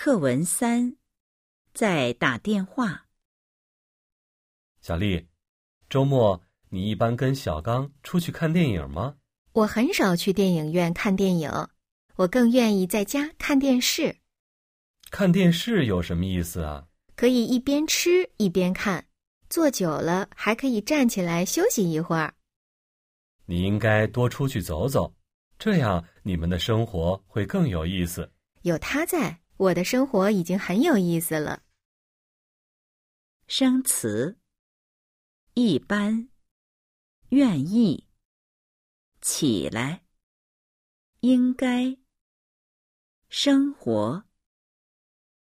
课文三，在打电话。小丽，周末你一般跟小刚出去看电影吗？我很少去电影院看电影，我更愿意在家看电视。看电视有什么意思啊？可以一边吃一边看，坐久了还可以站起来休息一会儿。你应该多出去走走，这样你们的生活会更有意思。有他在，我的生活已经很有意思了。生词：一般、愿意、起来、应该、生活。